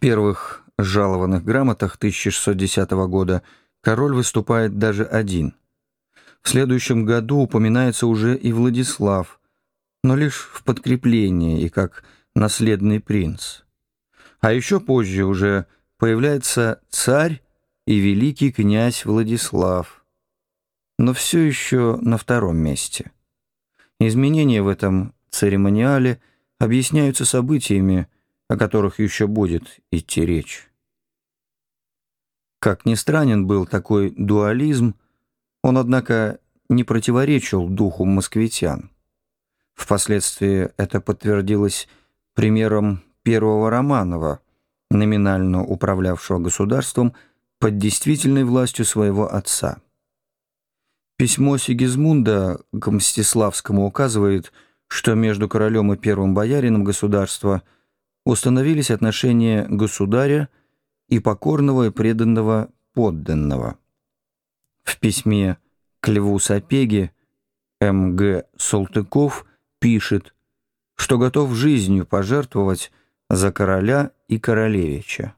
первых жалованных грамотах 1610 года король выступает даже один. В следующем году упоминается уже и Владислав, но лишь в подкреплении и как наследный принц. А еще позже уже появляется царь и великий князь Владислав, но все еще на втором месте. Изменения в этом церемониале объясняются событиями, о которых еще будет идти речь. Как ни странен был такой дуализм, он, однако, не противоречил духу москвитян. Впоследствии это подтвердилось примером первого Романова, номинально управлявшего государством под действительной властью своего отца. Письмо Сигизмунда к Мстиславскому указывает, что между королем и первым боярином государства – установились отношения государя и покорного и преданного подданного. В письме к Льву Сапеге М.Г. Салтыков пишет, что готов жизнью пожертвовать за короля и королевича.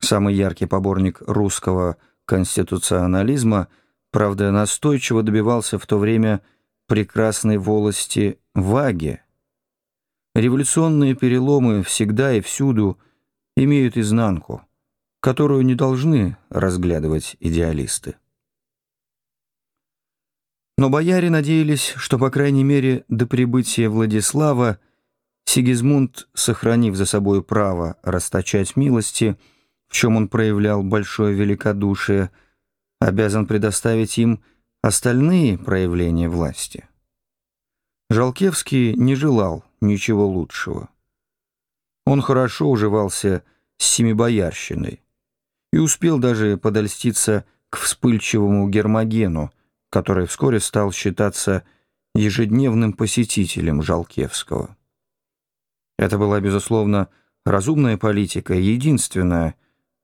Самый яркий поборник русского конституционализма, правда, настойчиво добивался в то время прекрасной волости Ваги, Революционные переломы всегда и всюду имеют изнанку, которую не должны разглядывать идеалисты. Но бояре надеялись, что, по крайней мере, до прибытия Владислава Сигизмунд, сохранив за собой право расточать милости, в чем он проявлял большое великодушие, обязан предоставить им остальные проявления власти. Жалкевский не желал ничего лучшего. Он хорошо уживался с семибоярщиной и успел даже подольститься к вспыльчивому Гермогену, который вскоре стал считаться ежедневным посетителем Жалкевского. Это была, безусловно, разумная политика, единственная,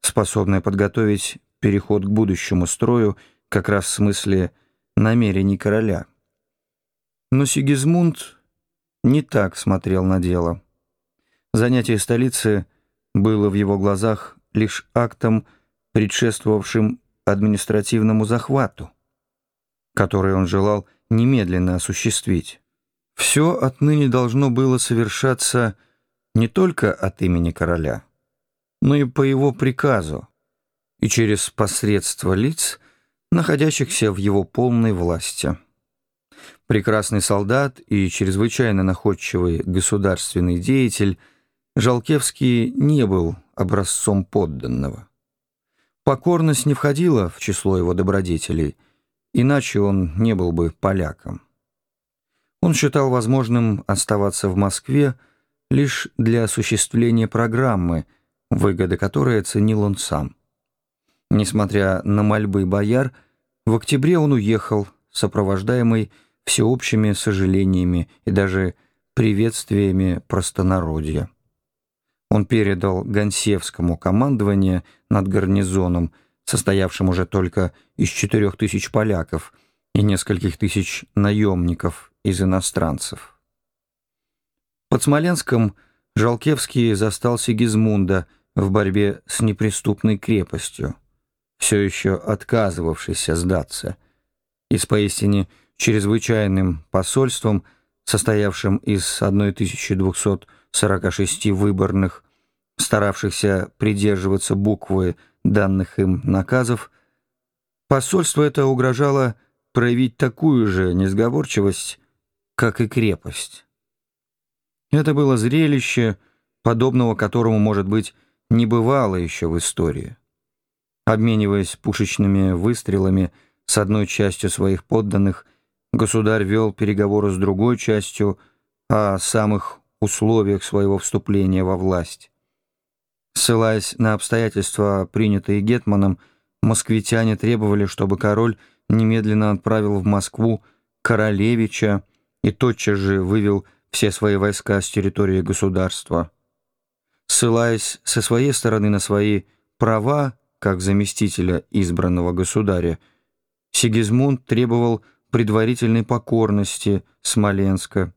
способная подготовить переход к будущему строю как раз в смысле намерений короля. Но Сигизмунд не так смотрел на дело. Занятие столицы было в его глазах лишь актом, предшествовавшим административному захвату, который он желал немедленно осуществить. Все отныне должно было совершаться не только от имени короля, но и по его приказу и через посредство лиц, находящихся в его полной власти. Прекрасный солдат и чрезвычайно находчивый государственный деятель, Жалкевский не был образцом подданного. Покорность не входила в число его добродетелей, иначе он не был бы поляком. Он считал возможным оставаться в Москве лишь для осуществления программы, выгоды которой оценил он сам. Несмотря на мольбы бояр, в октябре он уехал, сопровождаемый всеобщими сожалениями и даже приветствиями простонародья. Он передал Гонсевскому командование над гарнизоном, состоявшим уже только из четырех тысяч поляков и нескольких тысяч наемников из иностранцев. Под Смоленском Жалкевский застал Сигизмунда в борьбе с неприступной крепостью, все еще отказывавшейся сдаться, и с поистине чрезвычайным посольством, состоявшим из 1246 выборных, старавшихся придерживаться буквы данных им наказов, посольство это угрожало проявить такую же несговорчивость, как и крепость. Это было зрелище, подобного которому, может быть, не бывало еще в истории. Обмениваясь пушечными выстрелами с одной частью своих подданных, Государь вел переговоры с другой частью о самых условиях своего вступления во власть. Ссылаясь на обстоятельства, принятые Гетманом, москвитяне требовали, чтобы король немедленно отправил в Москву королевича и тотчас же вывел все свои войска с территории государства. Ссылаясь со своей стороны на свои права, как заместителя избранного государя, Сигизмунд требовал предварительной покорности Смоленска.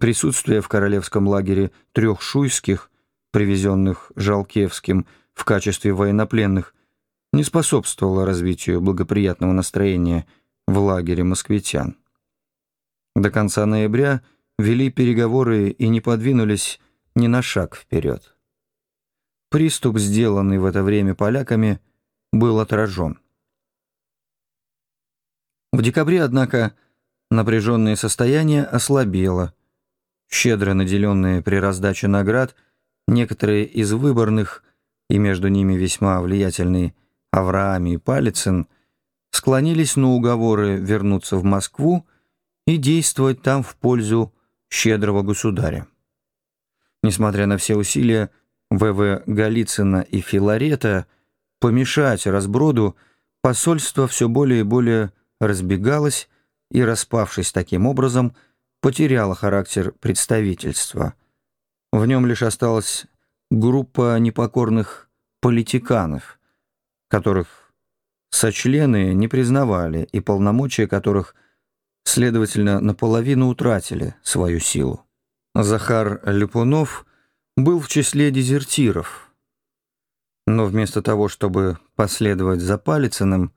Присутствие в королевском лагере трех шуйских привезенных Жалкевским в качестве военнопленных, не способствовало развитию благоприятного настроения в лагере москвитян. До конца ноября вели переговоры и не подвинулись ни на шаг вперед. Приступ, сделанный в это время поляками, был отражен. В декабре, однако, напряженное состояние ослабело. Щедро наделенные при раздаче наград, некоторые из выборных, и между ними весьма влиятельные Авраам и Палицын, склонились на уговоры вернуться в Москву и действовать там в пользу щедрого государя. Несмотря на все усилия В.В. Голицына и Филарета помешать разброду, посольство все более и более разбегалось и, распавшись таким образом, потеряло характер представительства. В нем лишь осталась группа непокорных политиканов, которых сочлены не признавали и полномочия которых – следовательно, наполовину утратили свою силу. Захар Липунов был в числе дезертиров, но вместо того, чтобы последовать за Палицыным,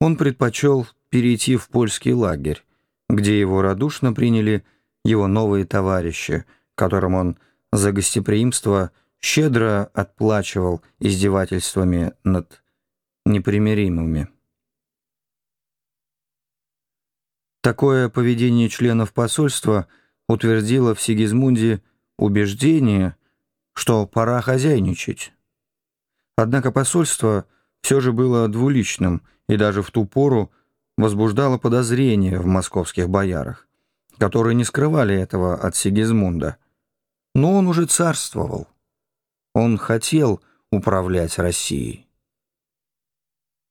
он предпочел перейти в польский лагерь, где его радушно приняли его новые товарищи, которым он за гостеприимство щедро отплачивал издевательствами над непримиримыми. Такое поведение членов посольства утвердило в Сигизмунде убеждение, что пора хозяйничать. Однако посольство все же было двуличным и даже в ту пору возбуждало подозрения в московских боярах, которые не скрывали этого от Сигизмунда. Но он уже царствовал. Он хотел управлять Россией.